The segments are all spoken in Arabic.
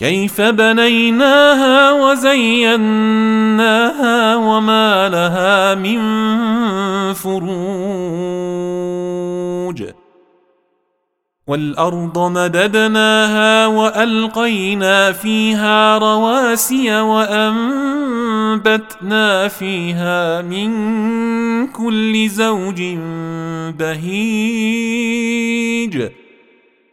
كيف بنيناها وزيناها وما لها من فروج والأرض مددناها وألقينا فيها رواسي وأنبتنا فيها من كل زوج بهيج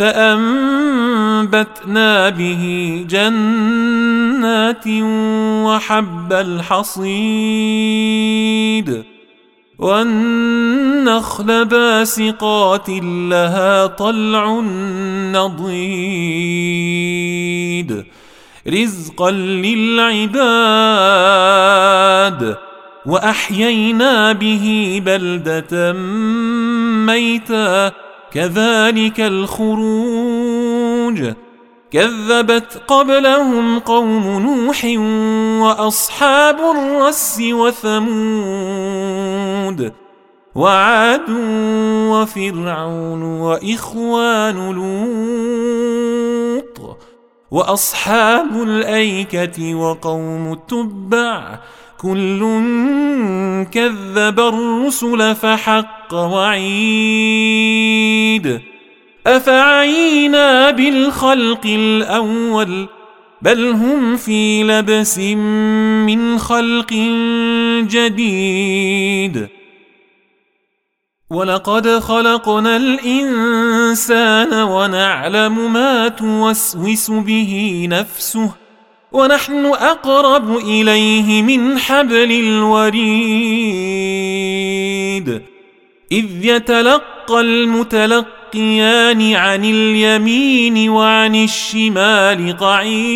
فأنبتنا به جنات وحب الحصيد والنخل باسقات لها طلع نضيد رزقا للعباد وأحيينا به بلدة ميتا كذلك الخروج. كذبت قبلهم قوم نوح وأصحاب الرس وثمود وعاد وفرعون وإخوان لوط وأصحاب الأيكة وقوم التبع كل كذب الرسل فحق وعيد افعينا بالخلق الأول بل هم في لبس من خلق جديد ولقد خلقنا الانسان ونعلم ما توسوس به نفسه ونحن أقرب إليه من حبل الوريد. إذ يتلقى المتلقيان عن اليمين وعن الشمال قعيد.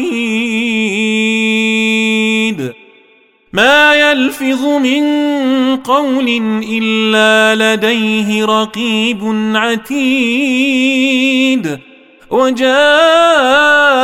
ما يلفظ من قول إلا لديه رقيب عتيد. وجاءت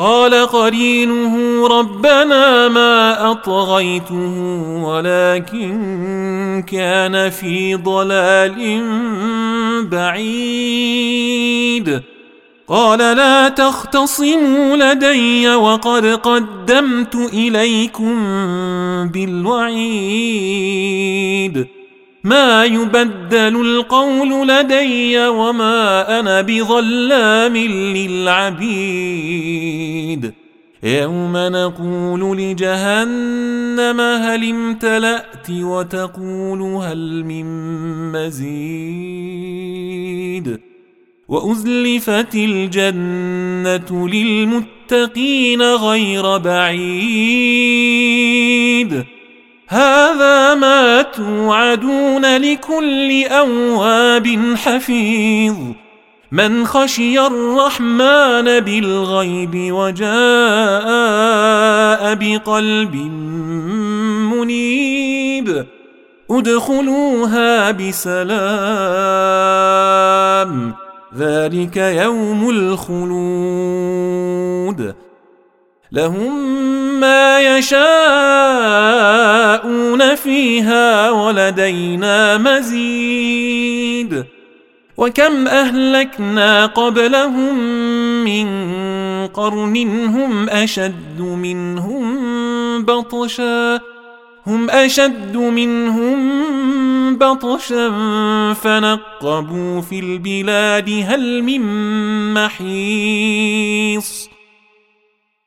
قال قرينه ربنا ما أطغيته ولكن كان في ضلال بعيد. قال لا تختصموا لدي وقد قدمت إليكم بالوعيد. ما يبدل القول لدي وما أنا بظلام للعبيد. يوم نقول لجهنم هل امتلأت وتقول هل من مزيد. وأزلفت الجنة للمتقين غير بعيد. هذا ما توعدون لكل أواب حفيظ من خشي الرحمن بالغيب وجاء بقلب منيب ادخلوها بسلام ذلك يوم الخلود لهم ما يشاءون فيها ولدينا مزيد. وكم أهلكنا قبلهم من قرن هم أشد منهم بطشا هم أشد منهم بطشا. فنقبوا في البلاد هل من محيص.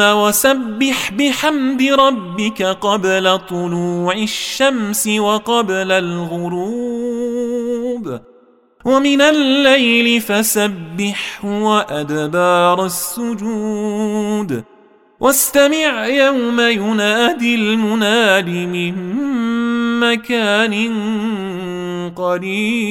وسبح بحمد ربك قبل طلوع الشمس وقبل الغروب. ومن الليل فسبحه وأدبار السجود. واستمع يوم ينادي المناد من مكان قريب.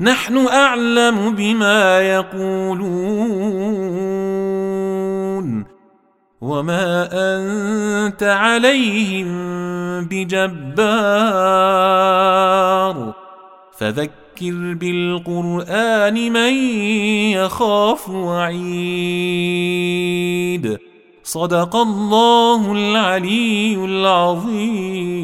نحن أعلم بما يقولون وما أنت عليهم بجبار فذكر بالقرآن من يخاف وعيد صدق الله العلي العظيم